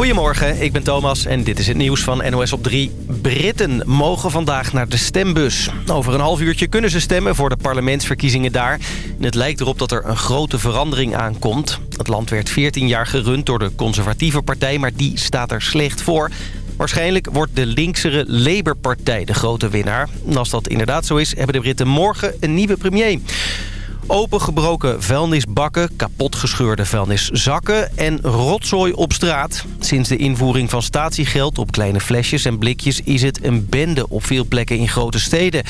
Goedemorgen, ik ben Thomas en dit is het nieuws van NOS op 3. Britten mogen vandaag naar de stembus. Over een half uurtje kunnen ze stemmen voor de parlementsverkiezingen daar. Het lijkt erop dat er een grote verandering aankomt. Het land werd 14 jaar gerund door de conservatieve partij, maar die staat er slecht voor. Waarschijnlijk wordt de linksere Labour-partij de grote winnaar. En als dat inderdaad zo is, hebben de Britten morgen een nieuwe premier. Opengebroken vuilnisbakken, kapotgescheurde vuilniszakken en rotzooi op straat. Sinds de invoering van statiegeld op kleine flesjes en blikjes is het een bende op veel plekken in grote steden.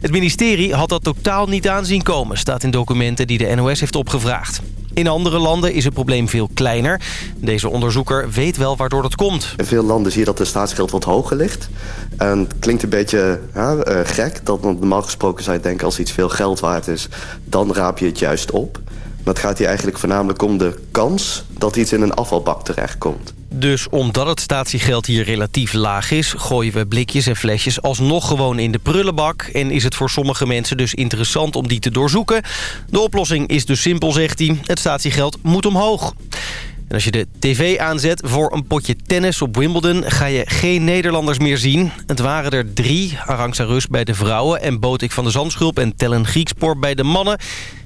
Het ministerie had dat totaal niet aanzien komen, staat in documenten die de NOS heeft opgevraagd. In andere landen is het probleem veel kleiner. Deze onderzoeker weet wel waardoor dat komt. In veel landen zie je dat de staatsgeld wat hoger ligt. En het klinkt een beetje uh, gek. Dat normaal gesproken zou je denken als iets veel geld waard is... dan raap je het juist op. Maar het gaat hier eigenlijk voornamelijk om de kans dat iets in een afvalbak terechtkomt. Dus omdat het statiegeld hier relatief laag is... gooien we blikjes en flesjes alsnog gewoon in de prullenbak... en is het voor sommige mensen dus interessant om die te doorzoeken. De oplossing is dus simpel, zegt hij. Het statiegeld moet omhoog. En als je de tv aanzet voor een potje tennis op Wimbledon... ga je geen Nederlanders meer zien. Het waren er drie. Arantxa Rus bij de vrouwen en Botik van de Zandschulp... en Tellen Griekspoor bij de mannen.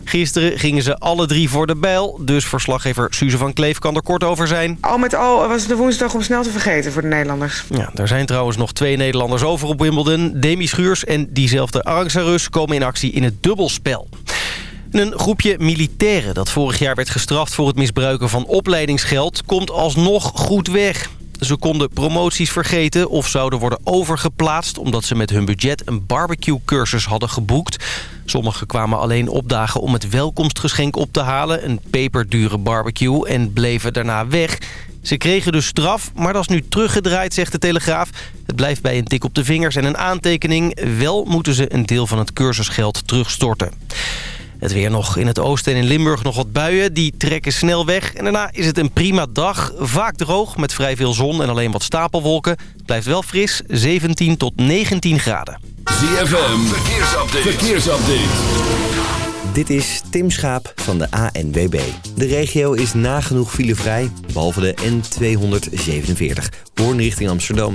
Gisteren gingen ze alle drie voor de bijl. Dus verslaggever Suze van Kleef kan er kort over zijn. Al met al was het de woensdag om snel te vergeten voor de Nederlanders. Ja, er zijn trouwens nog twee Nederlanders over op Wimbledon. Demi Schuurs en diezelfde Arantxa Rus komen in actie in het dubbelspel. Een groepje militairen dat vorig jaar werd gestraft voor het misbruiken van opleidingsgeld... komt alsnog goed weg. Ze konden promoties vergeten of zouden worden overgeplaatst... omdat ze met hun budget een barbecue-cursus hadden geboekt. Sommigen kwamen alleen opdagen om het welkomstgeschenk op te halen... een peperdure barbecue en bleven daarna weg. Ze kregen dus straf, maar dat is nu teruggedraaid, zegt de Telegraaf. Het blijft bij een tik op de vingers en een aantekening. Wel moeten ze een deel van het cursusgeld terugstorten. Het weer nog in het oosten en in Limburg nog wat buien. Die trekken snel weg. En daarna is het een prima dag. Vaak droog met vrij veel zon en alleen wat stapelwolken. Het blijft wel fris, 17 tot 19 graden. ZFM, verkeersupdate. verkeersupdate. Dit is Tim Schaap van de ANWB. De regio is nagenoeg filevrij, behalve de N247, Hoorn richting Amsterdam.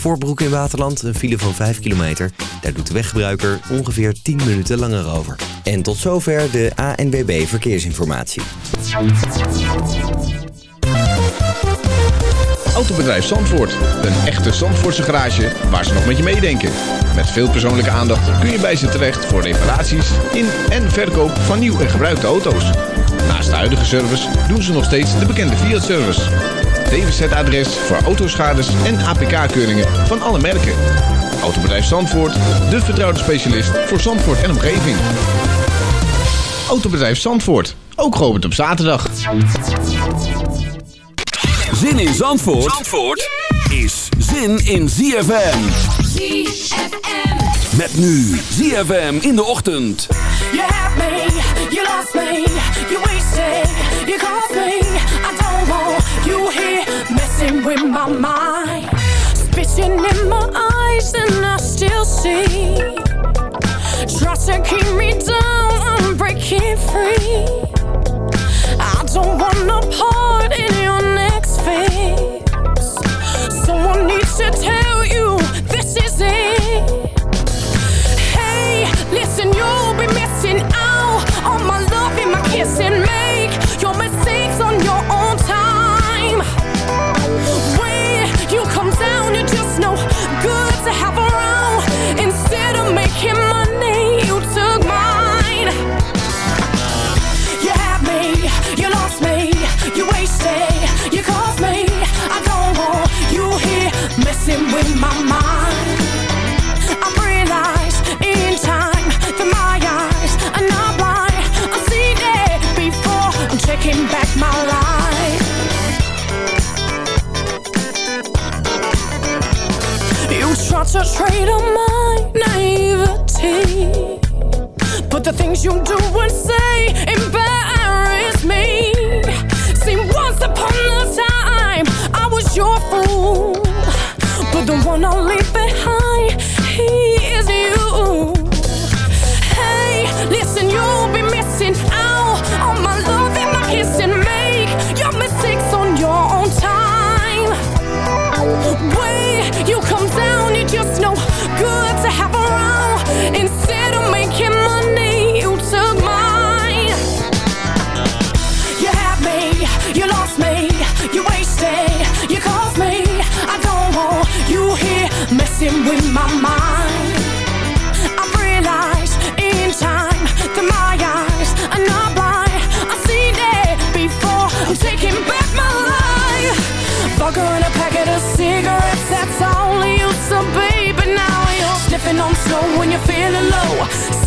Voor Broek in Waterland een file van 5 kilometer. Daar doet de weggebruiker ongeveer 10 minuten langer over. En tot zover de ANWB Verkeersinformatie. Autobedrijf Zandvoort. Een echte Zandvoortse garage waar ze nog met je meedenken. Met veel persoonlijke aandacht kun je bij ze terecht voor reparaties in en verkoop van nieuw en gebruikte auto's. Naast de huidige service doen ze nog steeds de bekende Fiat-service. DWZ-adres voor autoschades en APK-keuringen van alle merken. Autobedrijf Zandvoort, de vertrouwde specialist voor Zandvoort en omgeving. Autobedrijf Zandvoort, ook geopend op zaterdag. Zin in Zandvoort, Zandvoort is zin in ZFM. ZFM. Met nu ZFM in de ochtend. You have me, you lost me, you wasted, you called me. I don't want you here messing with my mind. Spitting in my eyes and I still see. Try to keep me down, I'm breaking free. I don't want no part in your next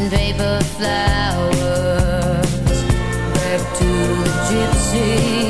in paper flowers Back to the gypsy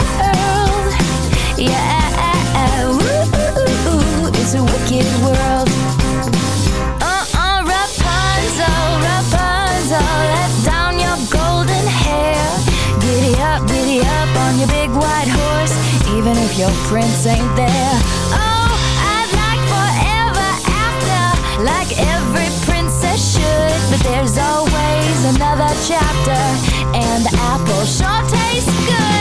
Yeah, it's a wicked world. Uh-uh, Rapunzel, Rapunzel, let down your golden hair. Giddy up, giddy up on your big white horse, even if your prince ain't there. Oh, I'd like forever after, like every princess should, but there's always another chapter, and the apple sure tastes good.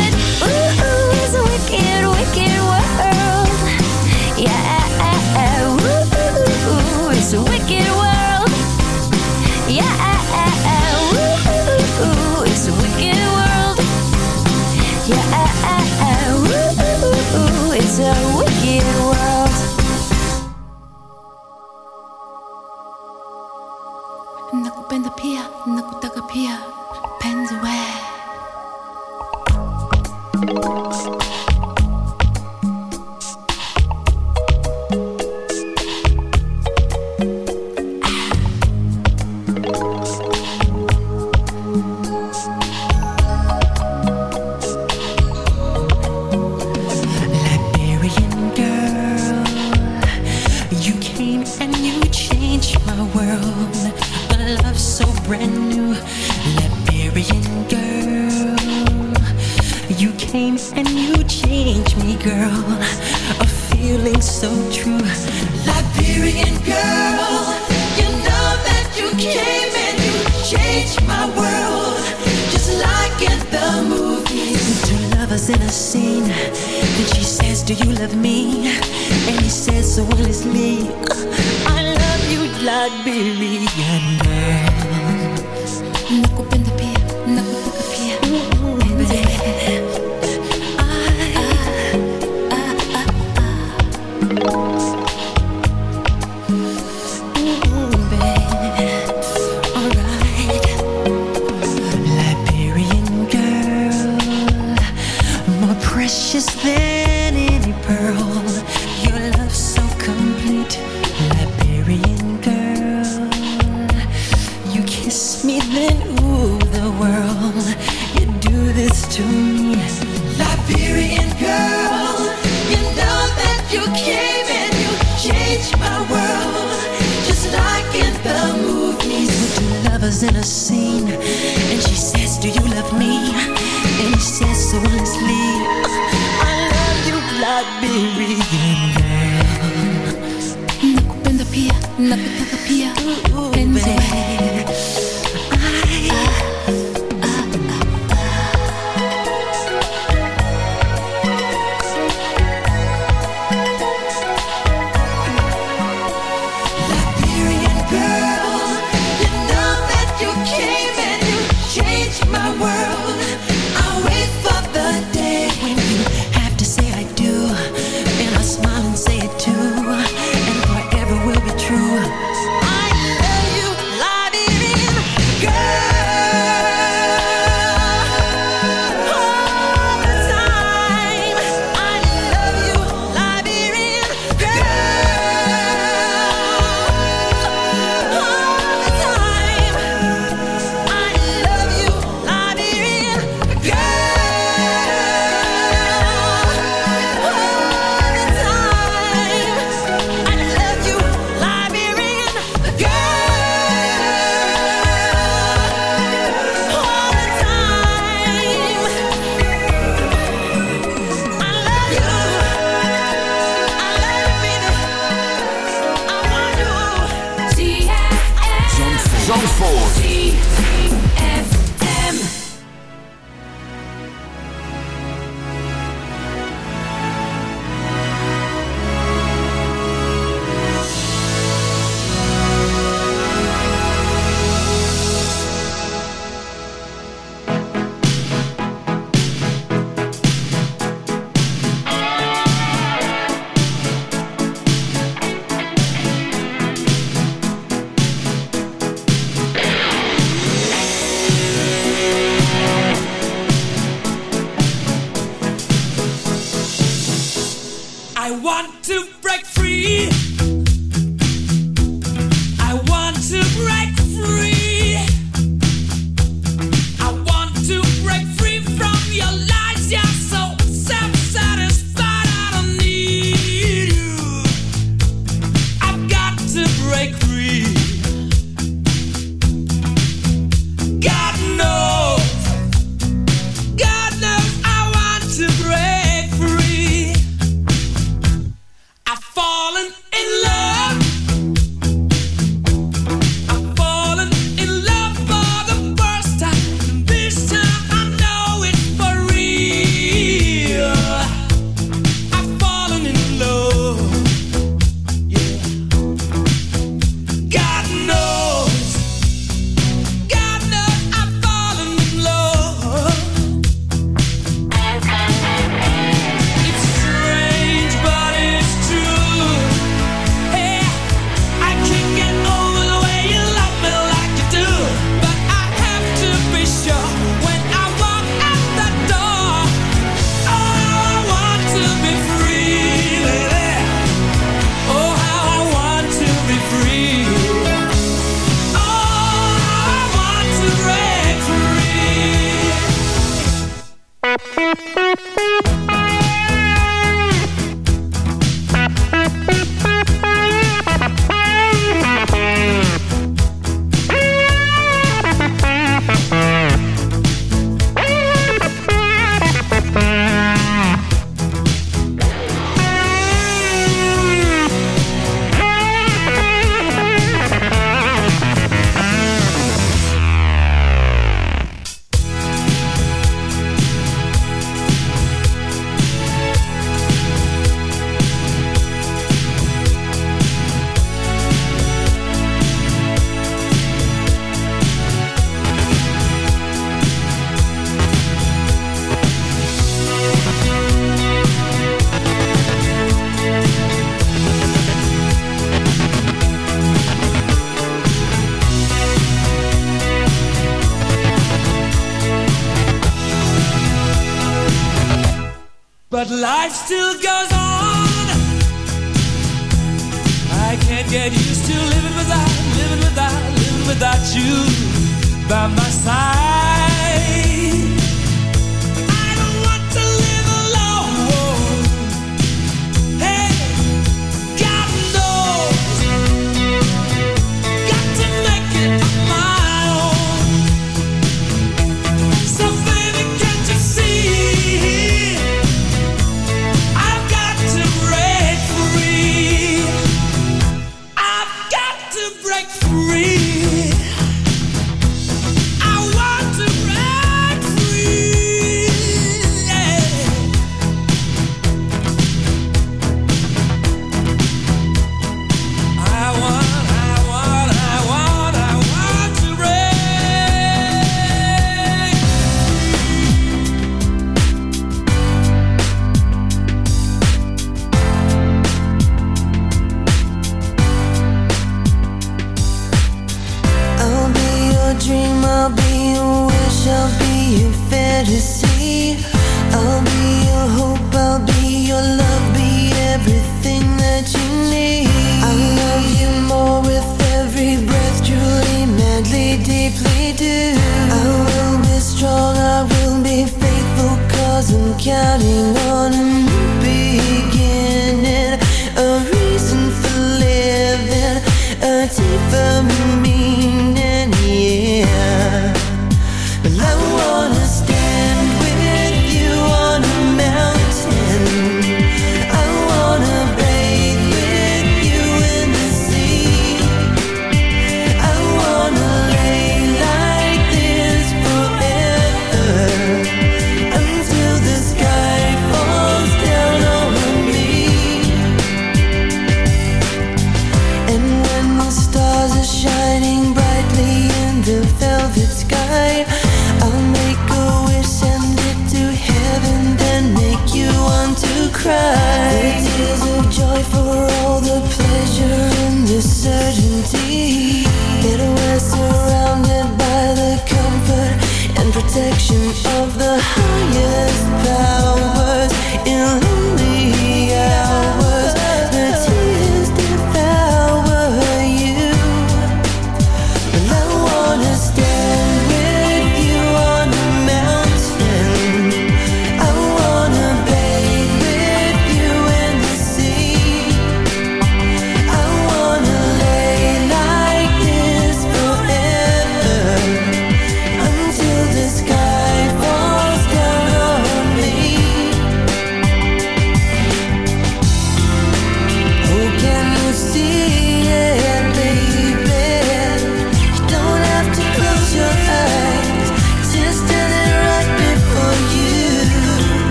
deserted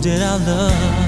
did our love.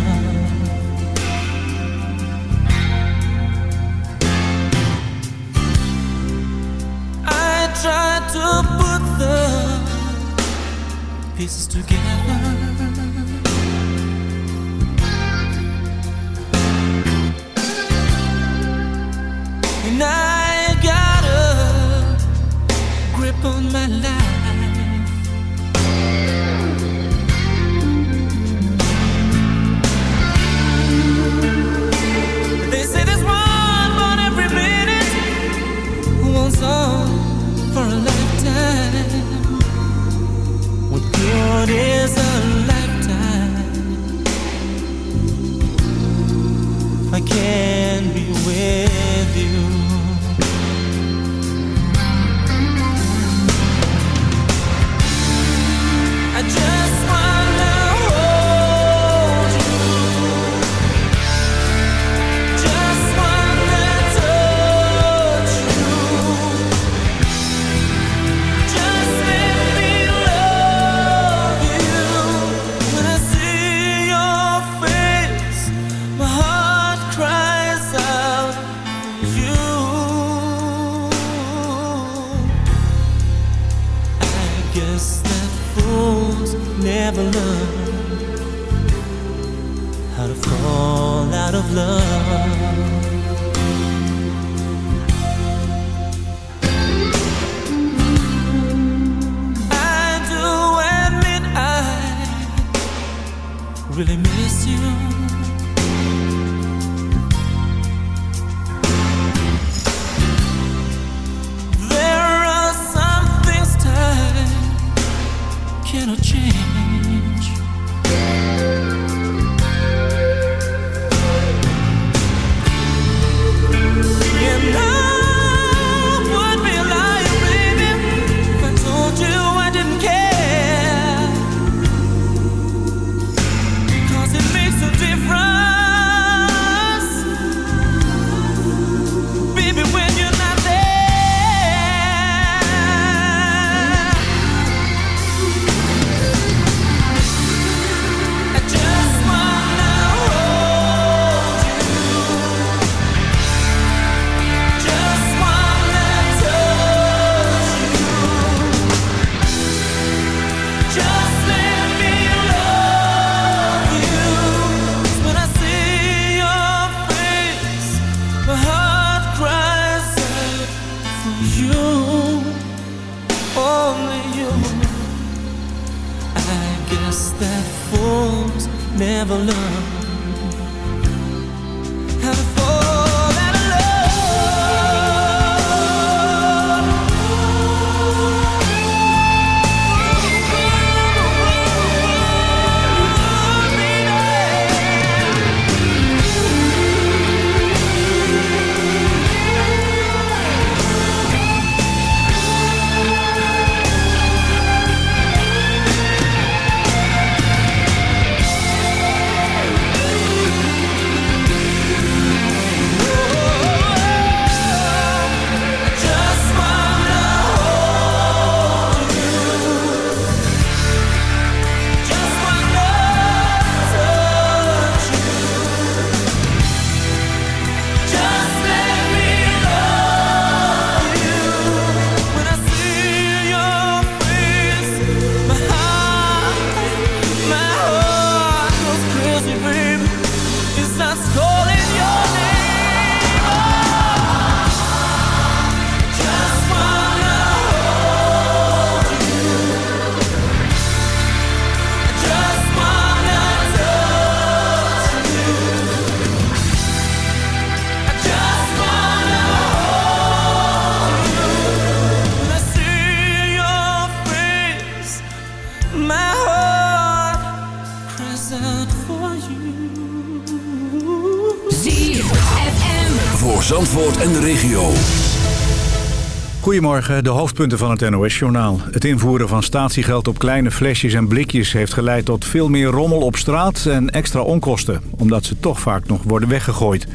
Goedemorgen, de hoofdpunten van het NOS-journaal. Het invoeren van statiegeld op kleine flesjes en blikjes... heeft geleid tot veel meer rommel op straat en extra onkosten... omdat ze toch vaak nog worden weggegooid.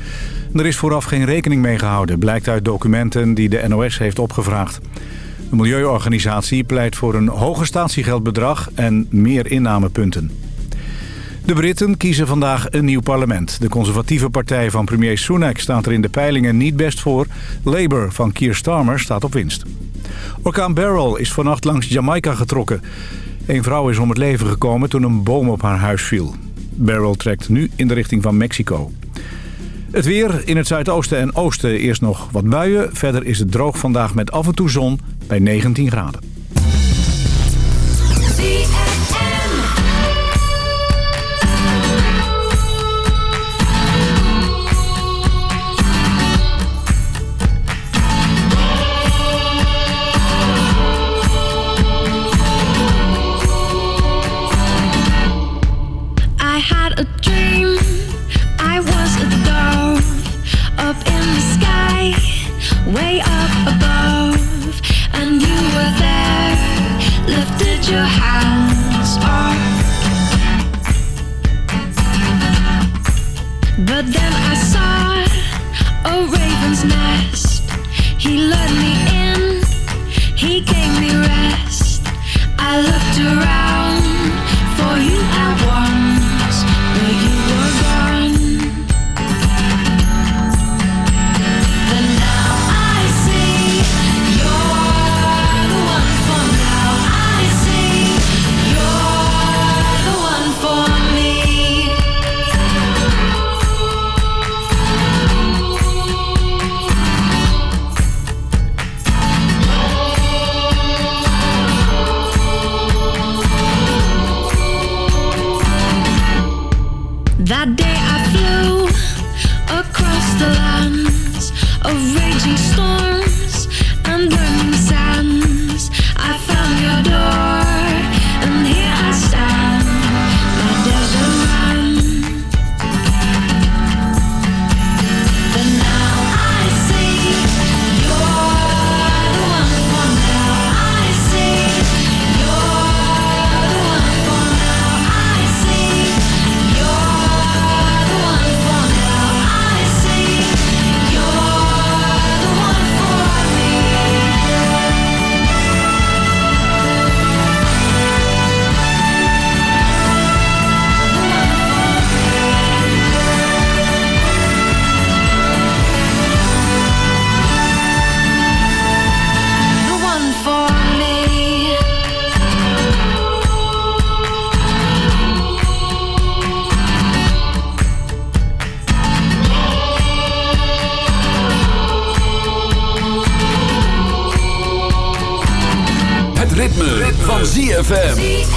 Er is vooraf geen rekening mee gehouden... blijkt uit documenten die de NOS heeft opgevraagd. De milieuorganisatie pleit voor een hoger statiegeldbedrag... en meer innamepunten. De Britten kiezen vandaag een nieuw parlement. De conservatieve partij van premier Sunak staat er in de peilingen niet best voor. Labour van Keir Starmer staat op winst. Orkaan Beryl is vannacht langs Jamaica getrokken. Een vrouw is om het leven gekomen toen een boom op haar huis viel. Beryl trekt nu in de richting van Mexico. Het weer in het zuidoosten en oosten eerst nog wat buien. Verder is het droog vandaag met af en toe zon bij 19 graden. ZFM.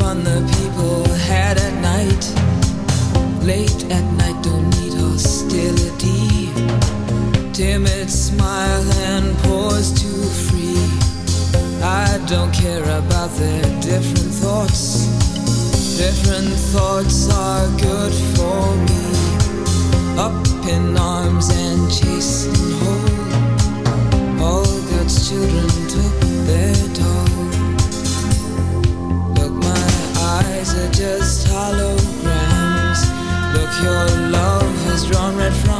fun the people had at night. Late at night, don't need hostility. Timid smile and pause to free. I don't care about their different thoughts. Different thoughts are good. your love has drawn red from